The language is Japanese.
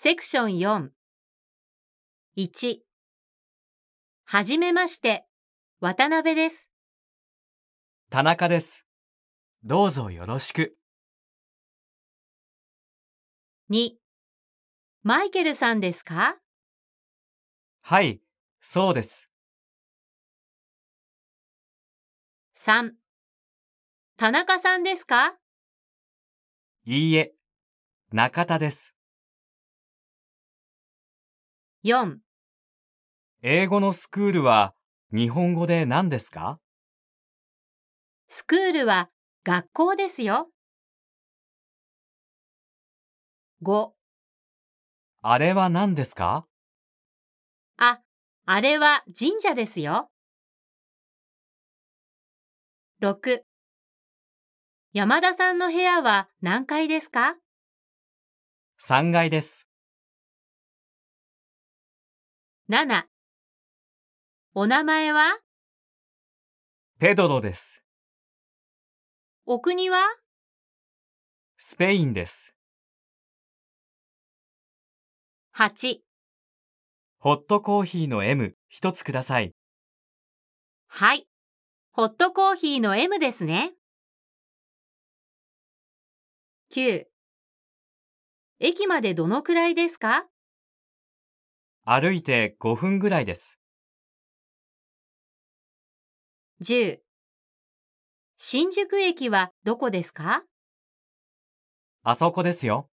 セクション4。1。はじめまして、渡辺です。田中です。どうぞよろしく。2。マイケルさんですか？はい、そうです。?3。田中さんですか？いいえ、中田です。?4。英語のスクールは日本語で何ですか？スクールは学校ですよ。5。あれは何ですか？あ、あれは神社ですよ。6。山田さんの部屋は何階ですか ?3 階です。?7。お名前は？ペドロです。お国は？スペインです。?8。ホットコーヒーの M 一つください。はい。ホットコーヒーの M ですね。9。駅までどのくらいですか？歩いて5分ぐらいです。?10。新宿駅はどこですか？あそこですよ。